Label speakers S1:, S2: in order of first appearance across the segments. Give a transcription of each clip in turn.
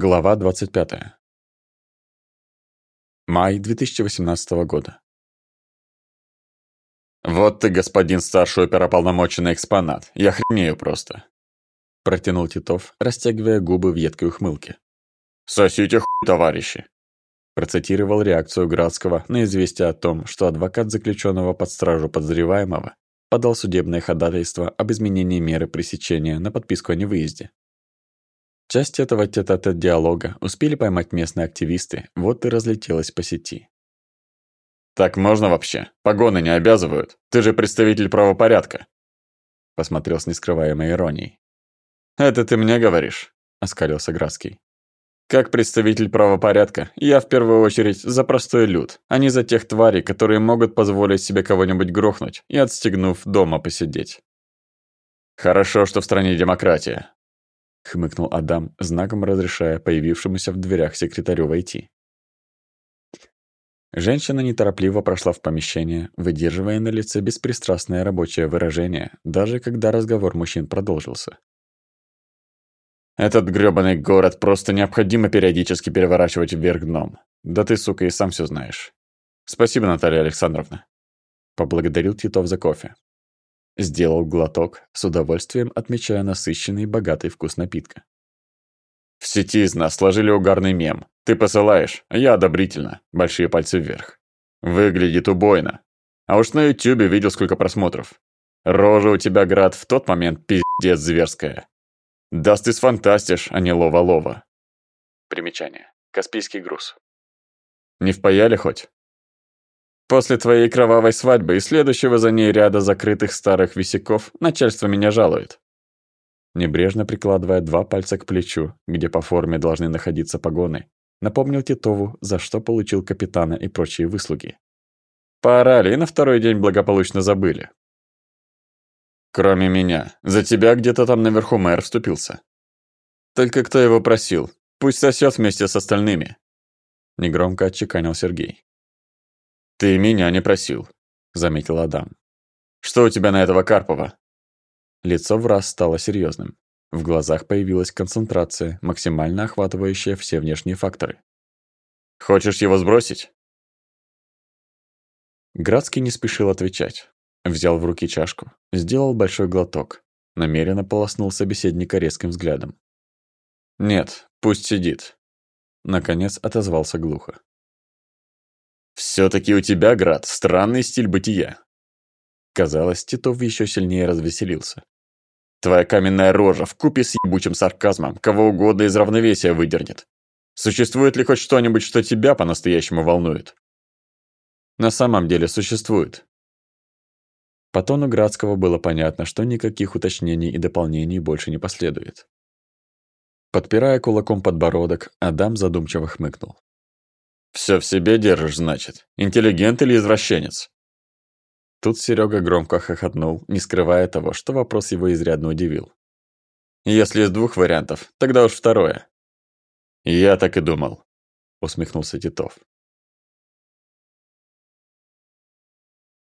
S1: Глава 25. Май 2018 года.
S2: «Вот ты, господин старший оперополномоченный экспонат, я хренею просто!»
S1: Протянул Титов, растягивая губы в едкой ухмылке.
S2: «Сосите хуй, товарищи!»
S1: Процитировал реакцию Градского на известие о том, что адвокат заключенного под стражу подозреваемого подал судебное ходатайство об изменении меры пресечения на подписку о невыезде. Часть этого тет-а-тет диалога успели поймать местные активисты, вот и разлетелась по сети.
S2: «Так можно вообще? Погоны не обязывают. Ты же представитель правопорядка!»
S1: Посмотрел с нескрываемой иронией.
S2: «Это ты мне говоришь?» – оскалился Градский. «Как представитель правопорядка, я в первую очередь за простой люд, а не за тех тварей, которые могут позволить себе кого-нибудь грохнуть и, отстегнув, дома посидеть. Хорошо, что в стране демократия,
S1: хмыкнул Адам, знаком разрешая появившемуся в дверях секретарю войти. Женщина неторопливо прошла в помещение, выдерживая на лице беспристрастное рабочее выражение, даже когда разговор мужчин продолжился.
S2: «Этот грёбаный город просто необходимо периодически переворачивать вверх дном. Да ты, сука, и сам все знаешь. Спасибо, Наталья Александровна».
S1: Поблагодарил Титов за кофе. Сделал глоток, с удовольствием отмечая насыщенный богатый вкус напитка.
S2: В сети из нас сложили угарный мем. Ты посылаешь, я одобрительно. Большие пальцы вверх. Выглядит убойно. А уж на ютюбе видел сколько просмотров. Рожа у тебя, Град, в тот момент пиздец зверская. Das ist fantastisch, а не лова-лова.
S1: Примечание. Каспийский груз.
S2: Не впаяли хоть? После твоей кровавой свадьбы и следующего за ней ряда закрытых старых висяков начальство меня жалует.
S1: Небрежно прикладывая два пальца к плечу, где по форме должны находиться погоны, напомнил Титову, за что получил капитана и прочие выслуги.
S2: Поорали и на второй день благополучно забыли. Кроме меня, за тебя где-то там наверху мэр вступился. Только кто его просил? Пусть сосет вместе с остальными.
S1: Негромко отчеканил Сергей.
S2: «Ты меня не просил», — заметил Адам. «Что у тебя на этого Карпова?»
S1: Лицо в раз стало серьезным. В глазах появилась концентрация, максимально охватывающая все внешние факторы.
S2: «Хочешь его сбросить?»
S1: Градский не спешил отвечать. Взял в руки чашку, сделал большой глоток, намеренно полоснул собеседника резким взглядом.
S2: «Нет, пусть сидит», — наконец отозвался глухо. «Все-таки у тебя, Град, странный стиль бытия».
S1: Казалось, Титов еще сильнее развеселился.
S2: «Твоя каменная рожа в купе с ебучим сарказмом кого угодно из равновесия выдернет. Существует ли хоть что-нибудь, что тебя по-настоящему волнует?»
S1: «На самом деле существует». По тону Градского было понятно, что никаких уточнений и дополнений больше не последует. Подпирая кулаком подбородок, Адам задумчиво хмыкнул.
S2: Все в себе держишь, значит. Интеллигент или извращенец?
S1: Тут Серега громко хохотнул, не скрывая того, что вопрос его изрядно удивил.
S2: Если из двух вариантов, тогда уж второе. Я так и думал, усмехнулся Титов.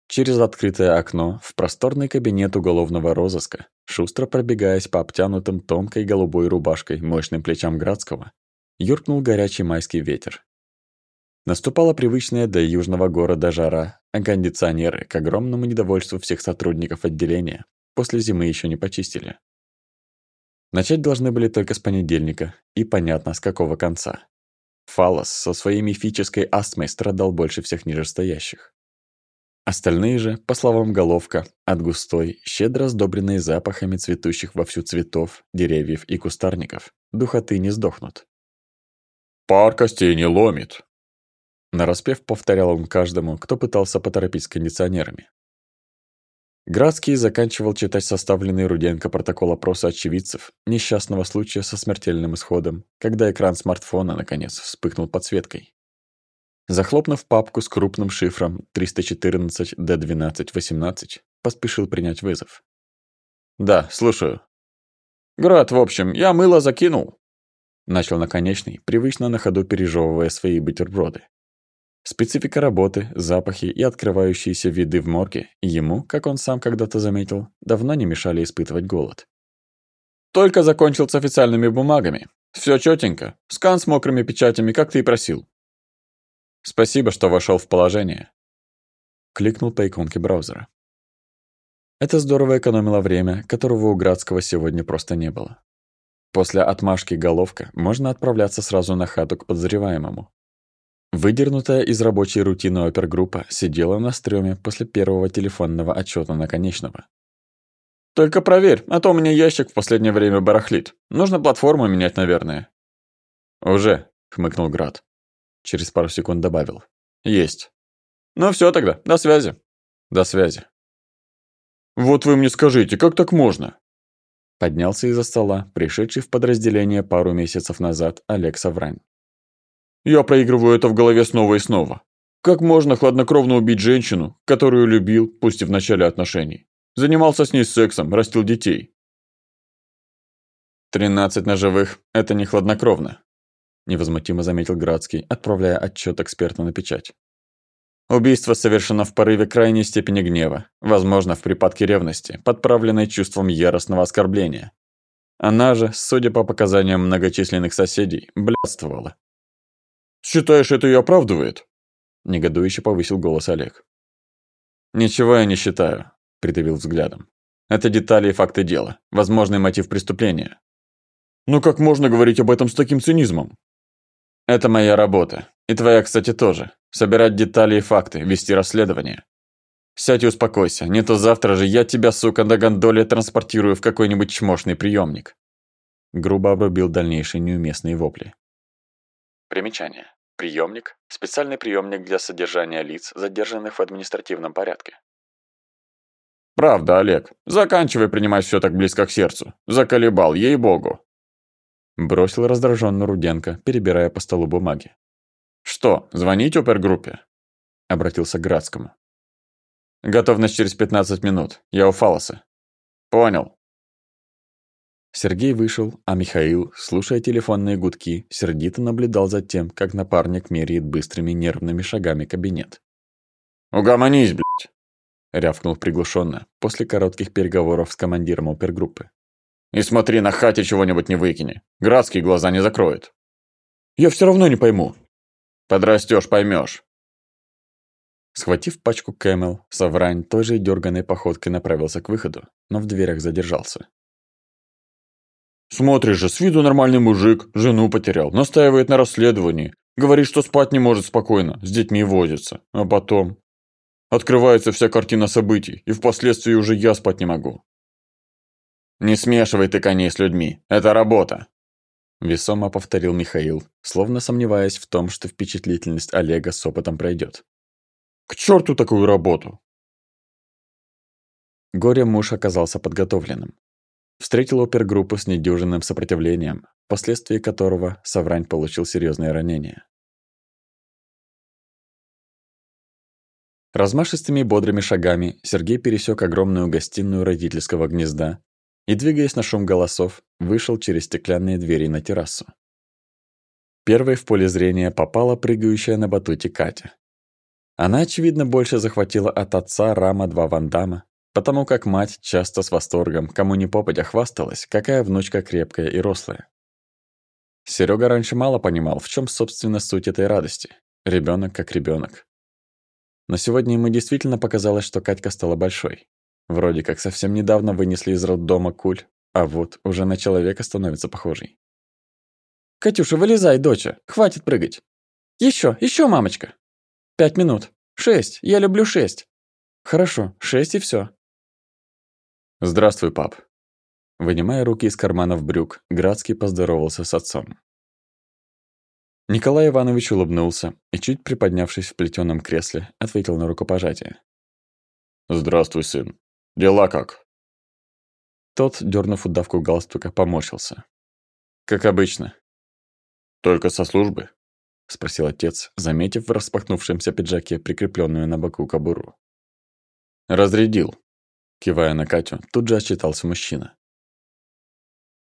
S1: Через открытое окно в просторный кабинет уголовного розыска, шустро пробегаясь по обтянутым тонкой голубой рубашкой мощным плечам Градского, юркнул горячий майский ветер, Наступала привычная для южного города жара, а кондиционеры, к огромному недовольству всех сотрудников отделения, после зимы еще не почистили. Начать должны были только с понедельника, и понятно, с какого конца. Фалос со своей мифической астмой страдал больше всех нижестоящих. Остальные же, по словам Головка, от густой, щедро сдобренной запахами цветущих вовсю цветов, деревьев и кустарников, духоты не сдохнут.
S2: «Пар костей не ломит»,
S1: Нараспев повторял он каждому, кто пытался поторопить с кондиционерами. Градский заканчивал читать составленный Руденко протокол опроса очевидцев несчастного случая со смертельным исходом, когда экран смартфона, наконец, вспыхнул подсветкой. Захлопнув папку с крупным шифром 314-D12-18, поспешил принять вызов.
S2: «Да, слушаю». «Град, в общем, я мыло закинул», — начал наконечный, привычно на ходу пережевывая свои бутерброды. Специфика работы, запахи и открывающиеся виды в морге ему, как он сам когда-то заметил, давно не мешали испытывать голод. Только закончил с официальными бумагами. Все четенько. Скан с мокрыми печатями, как ты и просил.
S1: Спасибо, что вошел в положение. Кликнул по иконке браузера. Это здорово экономило время, которого у Градского сегодня просто не было. После отмашки головка можно отправляться сразу на хату к подозреваемому. Выдернутая из рабочей рутины опергруппа сидела на стреме после первого телефонного отчета наконечного.
S2: «Только проверь, а то у меня ящик в последнее время барахлит. Нужно платформу менять, наверное».
S1: «Уже», — хмыкнул Град. Через пару секунд добавил.
S2: «Есть». «Ну все тогда, до связи».
S1: «До связи».
S2: «Вот вы мне скажите, как так можно?»
S1: Поднялся из-за стола, пришедший в подразделение пару месяцев назад Олег Саврань.
S2: «Я проигрываю это в голове снова и снова. Как можно хладнокровно убить женщину, которую любил, пусть и в начале отношений? Занимался с ней сексом, растил детей?»
S1: «Тринадцать ножевых – это не хладнокровно», – невозмутимо заметил Градский, отправляя отчет эксперта на печать. Убийство совершено в порыве крайней степени гнева, возможно, в припадке ревности, подправленной чувством яростного оскорбления. Она же, судя по показаниям многочисленных соседей, блядствовала.
S2: «Считаешь, это ее оправдывает?»
S1: Негодующе повысил голос Олег. «Ничего я не считаю», – придавил взглядом. «Это детали и факты дела, возможный мотив преступления».
S2: «Но как можно говорить об этом с таким цинизмом?»
S1: «Это моя работа. И твоя, кстати, тоже. Собирать детали и факты, вести расследование. Сядь и успокойся, не то завтра же я тебя, сука, до гондоли транспортирую в какой-нибудь чмошный приемник. Грубо обрубил дальнейшие неуместные вопли. Примечание. Приемник – специальный приемник для содержания лиц, задержанных в административном порядке.
S2: «Правда, Олег. Заканчивай принимать все так близко к сердцу. Заколебал, ей-богу!»
S1: Бросил раздраженно Руденко, перебирая по столу бумаги.
S2: «Что, звонить опергруппе?»
S1: Обратился к Градскому. «Готовность через 15 минут. Я у Фалоса».
S2: «Понял».
S1: Сергей вышел, а Михаил, слушая телефонные гудки, сердито наблюдал за тем, как напарник меряет быстрыми нервными шагами кабинет.
S2: «Угомонись, блядь!»
S1: — рявкнул приглушенно, после коротких переговоров с командиром опергруппы.
S2: «И смотри, на хате чего-нибудь не выкини. Градский глаза не закроет».
S1: «Я все равно не пойму»,
S2: Подрастешь, поймешь.
S1: Схватив пачку Camel, Саврань той же дерганной походкой направился к выходу, но в дверях задержался.
S2: «Смотришь же, с виду нормальный мужик, жену потерял, настаивает на расследовании, говорит, что спать не может спокойно, с детьми возится, а потом...» Открывается вся картина событий, и впоследствии уже я спать не могу.
S1: «Не смешивай ты коней с людьми, это работа!» Весомо повторил Михаил, словно сомневаясь в том, что впечатлительность Олега с опытом пройдет.
S2: «К черту такую работу!»
S1: Горе-муж оказался подготовленным. Встретил опергруппу с недюжинным сопротивлением, впоследствии которого Саврань получил серьезные ранения. Размашистыми бодрыми шагами Сергей пересек огромную гостиную родительского гнезда и, двигаясь на шум голосов, вышел через стеклянные двери на террасу. Первой в поле зрения попала прыгающая на батуте Катя. Она, очевидно, больше захватила от отца Рама-2 Вандама, потому как мать часто с восторгом, кому ни попадя, хвасталась, какая внучка крепкая и рослая. Серега раньше мало понимал, в чем собственно суть этой радости. Ребенок как ребенок. Но сегодня ему действительно показалось, что Катька стала большой. Вроде как совсем недавно вынесли из роддома куль, а вот уже на человека становится похожей. «Катюша, вылезай, доча, хватит прыгать. Еще, еще, мамочка. Пять минут. Шесть, я люблю шесть. Хорошо, шесть и все.
S2: «Здравствуй, пап».
S1: Вынимая руки из карманов брюк, Градский поздоровался с отцом. Николай Иванович улыбнулся и, чуть приподнявшись в плетеном кресле, ответил на рукопожатие.
S2: «Здравствуй, сын. Дела как?»
S1: Тот, дернув удавку галстука, поморщился. «Как обычно».
S2: «Только со службы?»
S1: — спросил отец, заметив в распахнувшемся пиджаке прикрепленную на боку кобуру. «Разрядил», — кивая на Катю, тут же отчитался мужчина.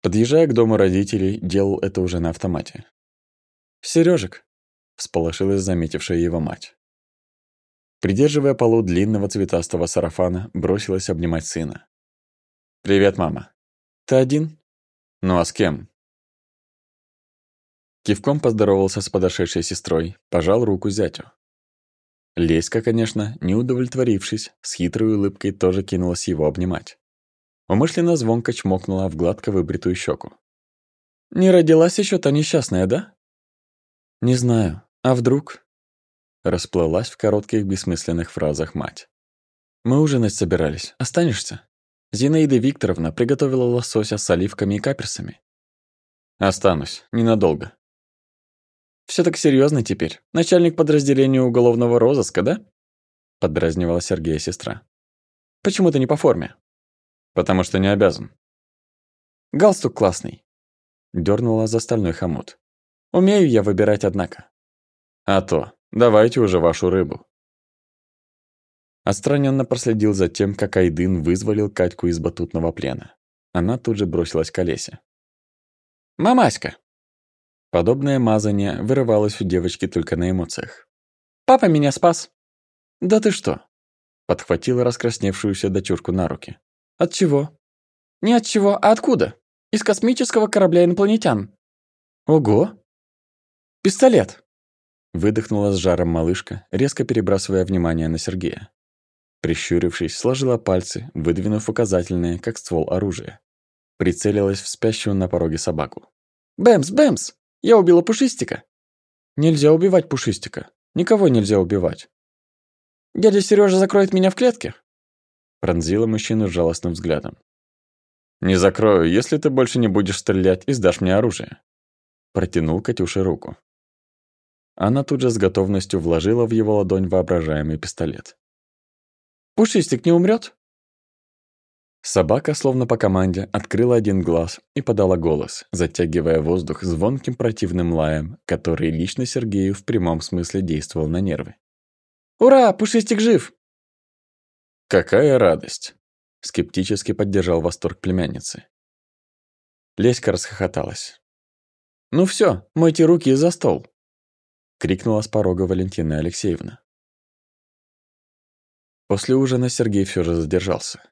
S1: Подъезжая к дому родителей, делал это уже на автомате. «Серёжик!» — всполошилась заметившая его мать. Придерживая полу длинного цветастого сарафана, бросилась обнимать сына. «Привет, мама. Ты один?» «Ну а с кем?» Кивком поздоровался с подошедшей сестрой, пожал руку зятю. Леська, конечно, не удовлетворившись, с хитрой улыбкой тоже кинулась его обнимать. Умышленно звонко чмокнула в гладко выбритую щеку. «Не родилась еще та несчастная, да?» «Не знаю. А вдруг?» Расплылась в коротких бессмысленных фразах мать. «Мы ужинать собирались. Останешься?» Зинаида Викторовна приготовила лосося с оливками и каперсами. «Останусь. Ненадолго». Все так серьезно теперь. Начальник подразделения уголовного розыска, да?» Поддразнивала Сергея сестра. «Почему ты не по форме?» «Потому что не обязан». «Галстук классный», — дернула за стальной хомут. «Умею я выбирать, однако». «А то. Давайте уже вашу рыбу». Отстраненно проследил за тем, как Айдын вызволил Катьку из батутного плена. Она тут же бросилась к Олесе. «Мамаська!» Подобное мазание вырывалось у девочки только на эмоциях. «Папа меня спас!» «Да ты что?» Подхватила раскрасневшуюся дочурку на руки. «От чего?» «Не от чего, а откуда? Из космического корабля инопланетян». «Ого!» «Пистолет!» Выдохнула с жаром малышка, резко перебрасывая внимание на Сергея. Прищурившись, сложила пальцы, выдвинув указательные, как ствол оружия. Прицелилась в спящую на пороге собаку. «Бэмс, бэмс! Я убила Пушистика!» «Нельзя убивать Пушистика. Никого нельзя убивать». «Дядя Сережа закроет меня в клетке?» Пронзила мужчину жалостным взглядом. «Не закрою, если ты больше не будешь стрелять и сдашь мне оружие». Протянул Катюше руку. Она тут же с готовностью вложила в его ладонь воображаемый пистолет. Пушистик не умрет? Собака, словно по команде, открыла один глаз и подала голос, затягивая воздух звонким противным лаем, который лично Сергею в прямом смысле действовал на нервы. «Ура! Пушистик жив!» «Какая радость!» — скептически поддержал восторг племянницы. Леська расхохоталась. «Ну все, мойте руки за стол!» — крикнула с порога Валентина Алексеевна. После ужина Сергей все же задержался.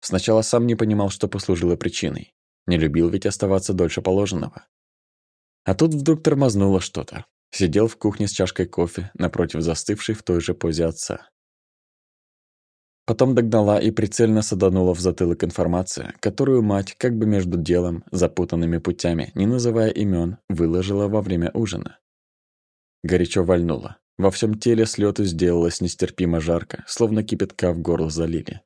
S1: Сначала сам не понимал, что послужило причиной. Не любил ведь оставаться дольше положенного. А тут вдруг тормознуло что-то. Сидел в кухне с чашкой кофе, напротив застывшей в той же позе отца. Потом догнала и прицельно саданула в затылок информация, которую мать, как бы между делом, запутанными путями, не называя имен, выложила во время ужина. Горячо вальнула. Во всем теле с лёту сделалось нестерпимо жарко, словно кипятка в горло залили.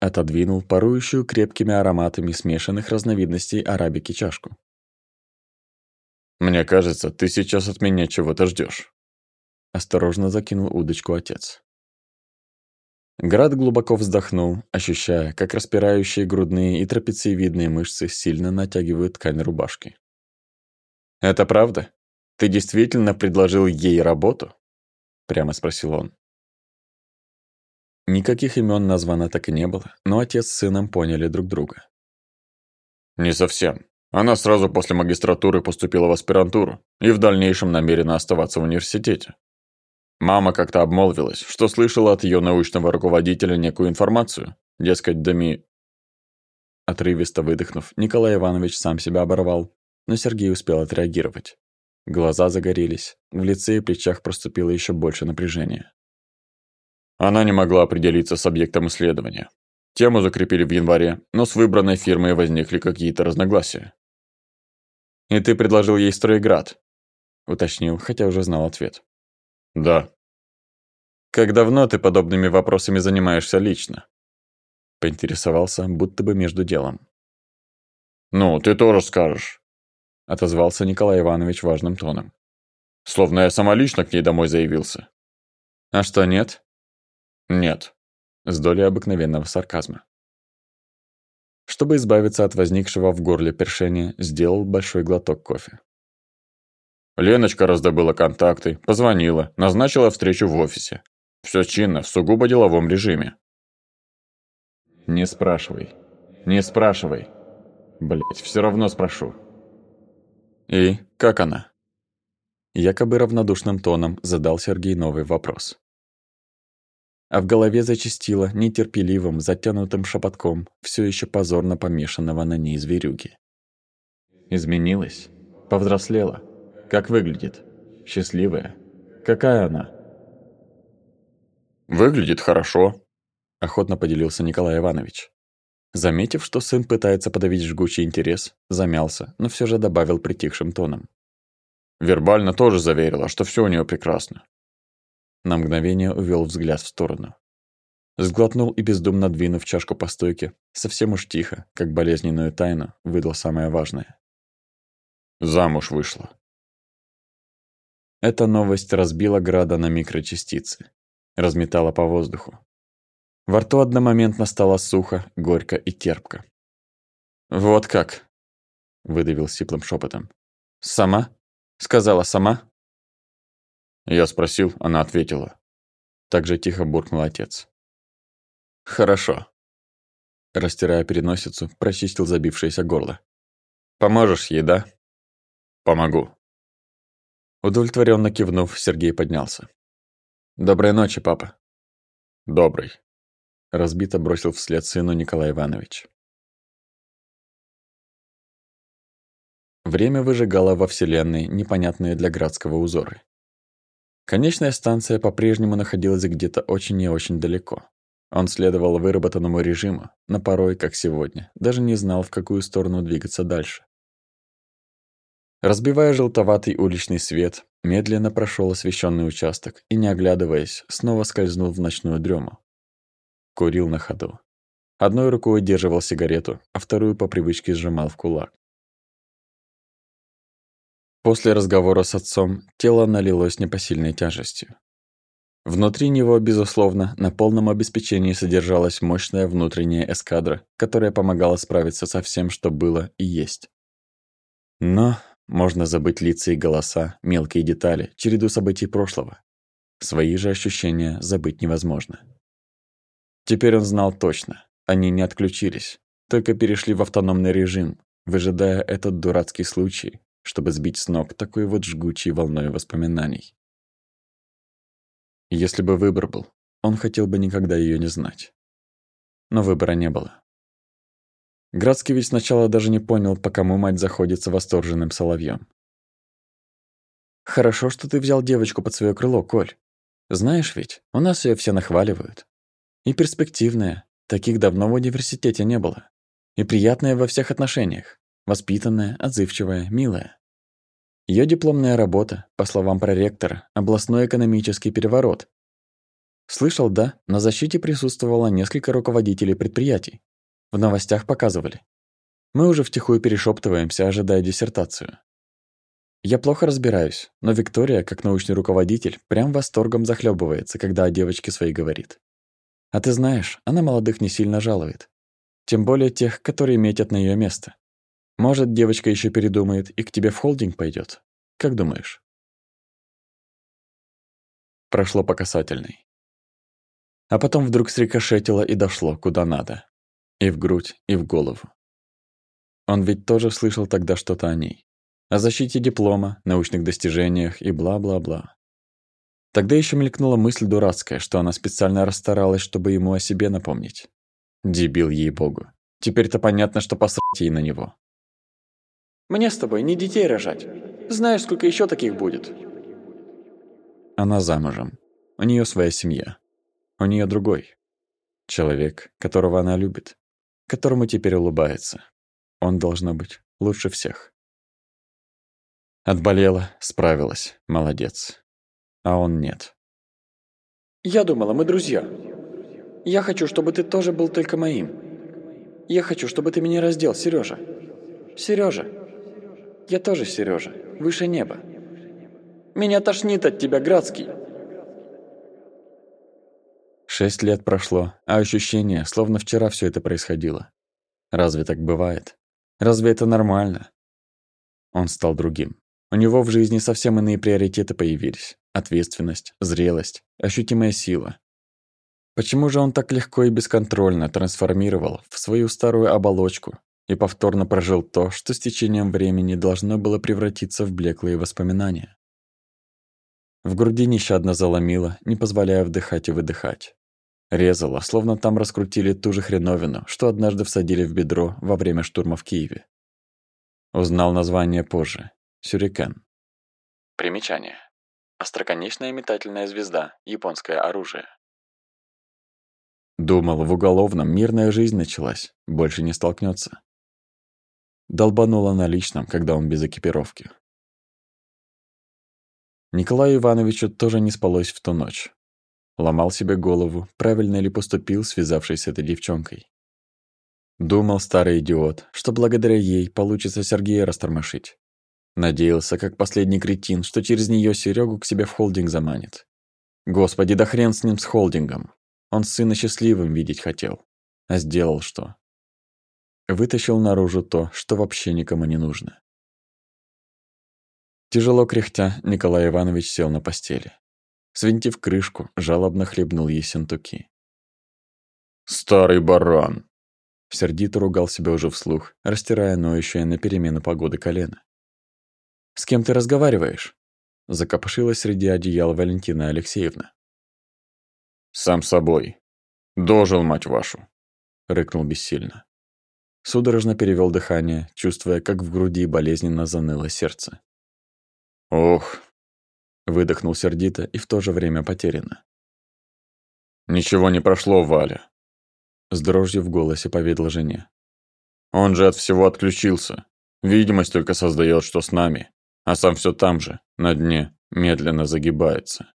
S1: Отодвинул парующую крепкими ароматами смешанных разновидностей арабики чашку. «Мне кажется, ты сейчас от меня чего-то ждёшь. Осторожно закинул удочку отец. Град глубоко вздохнул, ощущая, как распирающие грудные и трапециевидные мышцы сильно натягивают ткань рубашки. «Это правда?» «Ты действительно предложил ей работу?» Прямо спросил он. Никаких имен названо так и не было, но отец с сыном поняли друг друга. «Не совсем. Она сразу после магистратуры поступила в аспирантуру и в дальнейшем намерена оставаться в университете. Мама как-то обмолвилась, что слышала от ее научного руководителя некую информацию, дескать, Дами...» Отрывисто выдохнув, Николай Иванович сам себя оборвал, но Сергей успел отреагировать. Глаза загорелись, в лице и плечах проступило еще больше напряжения. Она не могла определиться с объектом исследования. Тему закрепили в январе, но с выбранной фирмой возникли какие-то разногласия. «И ты предложил ей стройград?» – уточнил, хотя уже знал ответ. «Да». «Как давно ты подобными вопросами занимаешься лично?» Поинтересовался, будто бы между делом. «Ну, ты тоже скажешь», отозвался Николай Иванович важным тоном. Словно я самолично к ней домой заявился. А что, нет? Нет. С долей обыкновенного сарказма. Чтобы избавиться от возникшего в горле першения, сделал большой глоток кофе. Леночка раздобыла контакты, позвонила, назначила встречу в офисе. Все чинно, в сугубо деловом режиме. Не спрашивай. Не спрашивай. Блять, все равно спрошу. «И как она?» Якобы равнодушным тоном задал Сергей новый вопрос. А в голове зачастило нетерпеливым, затянутым шепотком, все еще позорно помешанного на ней зверюги. «Изменилась? Повзрослела. Как выглядит? Счастливая. Какая она?
S2: Выглядит хорошо,
S1: охотно поделился Николай Иванович. Заметив, что сын пытается подавить жгучий интерес, замялся, но все же добавил притихшим тоном.
S2: Вербально тоже заверила, что все у нее прекрасно.
S1: На мгновение увел взгляд в сторону. Сглотнул и бездумно двинув чашку по стойке, совсем уж тихо, как болезненную тайну, выдал самое важное.
S2: Замуж вышла.
S1: Эта новость разбила града на микрочастицы, разметала по воздуху. Во рту одномоментно стало сухо, горько и терпко. «Вот как?» — выдавил сиплым шепотом. «Сама?» — сказала сама?»
S2: Я спросил, она ответила.
S1: Так же тихо буркнул отец.
S2: «Хорошо».
S1: Растирая переносицу, прочистил забившееся горло. «Поможешь ей, да?»
S2: «Помогу».
S1: Удовлетворенно кивнув, Сергей поднялся. «Доброй ночи, папа».
S2: «Добрый».
S1: Разбито бросил вслед сыну Николай Иванович. Время выжигало во Вселенной непонятные для Градского узоры. Конечная станция по-прежнему находилась где-то очень и очень далеко. Он следовал выработанному режиму, но порой, как сегодня, даже не знал, в какую сторону двигаться дальше. Разбивая желтоватый уличный свет, медленно прошел освещенный участок и, не оглядываясь, снова скользнул в ночную дрему. Курил на ходу. Одной рукой удерживал сигарету, а вторую по привычке сжимал в кулак. После разговора с отцом тело налилось непосильной тяжестью. Внутри него, безусловно, на полном обеспечении содержалась мощная внутренняя эскадра, которая помогала справиться со всем, что было и есть. Но можно забыть лица и голоса, мелкие детали, череду событий прошлого. Свои же ощущения забыть невозможно. Теперь он знал точно. Они не отключились, только перешли в автономный режим, выжидая этот дурацкий случай, чтобы сбить с ног такой вот жгучей волной воспоминаний. Если бы выбор был, он хотел бы никогда ее не знать. Но выбора не было. Градский ведь сначала даже не понял, по кому мать заходится восторженным соловьем. «Хорошо, что ты взял девочку под свое крыло, Коль. Знаешь ведь, у нас ее все нахваливают. И перспективная. Таких давно в университете не было. И приятная во всех отношениях. Воспитанная, отзывчивая, милая. Ее дипломная работа, по словам проректора, областной экономический переворот. Слышал, да, на защите присутствовало несколько руководителей предприятий. В новостях показывали. Мы уже втихую перешептываемся, ожидая диссертацию. Я плохо разбираюсь, но Виктория, как научный руководитель, прям восторгом захлебывается, когда о девочке своей говорит. А ты знаешь, она молодых не сильно жалует. Тем более тех, которые метят на ее место. Может, девочка еще передумает и к тебе в холдинг пойдет. Как думаешь? Прошло по касательной. А потом вдруг срикошетило и дошло, куда надо. И в грудь, и в голову. Он ведь тоже слышал тогда что-то о ней. О защите диплома, научных достижениях и бла-бла-бла. Тогда еще мелькнула мысль дурацкая, что она специально расстаралась, чтобы ему о себе напомнить. Дебил ей-богу. Теперь-то понятно, что посрать ей на него.
S3: «Мне с тобой не детей рожать. Знаешь, сколько еще таких будет?»
S1: Она замужем. У нее своя семья. У нее другой. Человек, которого она любит. Которому теперь улыбается. Он, должно быть, лучше всех. Отболела, справилась. Молодец а он нет.
S3: «Я думала, мы друзья. Я хочу, чтобы ты тоже был только моим. Я хочу, чтобы ты меня раздел, Сережа. Сережа. Я тоже Сережа, выше неба. Меня тошнит от тебя, Градский!»
S1: Шесть лет прошло, а ощущение, словно вчера все это происходило. Разве так бывает? Разве это нормально? Он стал другим. У него в жизни совсем иные приоритеты появились. Ответственность, зрелость, ощутимая сила. Почему же он так легко и бесконтрольно трансформировал в свою старую оболочку и повторно прожил то, что с течением времени должно было превратиться в блеклые воспоминания? В груди нещадно заломило, не позволяя вдыхать и выдыхать. Резало, словно там раскрутили ту же хреновину, что однажды всадили в бедро во время штурма в Киеве. Узнал название позже Сюрикен.
S3: Примечание. Остроконечная метательная звезда, японское оружие.
S1: Думал, в уголовном мирная жизнь началась, больше не столкнется. Долбануло на личном, когда он без экипировки. Николаю Ивановичу тоже не спалось в ту ночь. Ломал себе голову, правильно ли поступил, связавшись с этой девчонкой. Думал старый идиот, что благодаря ей получится Сергея растормошить. Надеялся, как последний кретин, что через нее Серегу к себе в холдинг заманит. Господи, да хрен с ним с холдингом. Он сына счастливым видеть хотел. А сделал что? Вытащил наружу то, что вообще никому не нужно. Тяжело кряхтя, Николай Иванович сел на постели. Свинтив крышку, жалобно хлебнул ессентуки.
S2: «Старый баран!»
S1: Сердито ругал себя уже вслух, растирая ноющее на перемену погоды колено. «С кем ты разговариваешь?» Закопошилась среди одеял Валентина Алексеевна.
S2: «Сам собой. Дожил, мать вашу!»
S1: Рыкнул бессильно. Судорожно перевел дыхание, чувствуя, как в груди болезненно заныло сердце.
S2: «Ох!»
S1: Выдохнул сердито и в то же время потерянно.
S2: «Ничего не прошло, Валя!»
S1: С дрожью в голосе поведал жене.
S2: «Он же от всего отключился. Видимость только создает, что с нами, а сам все там же, на дне, медленно загибается.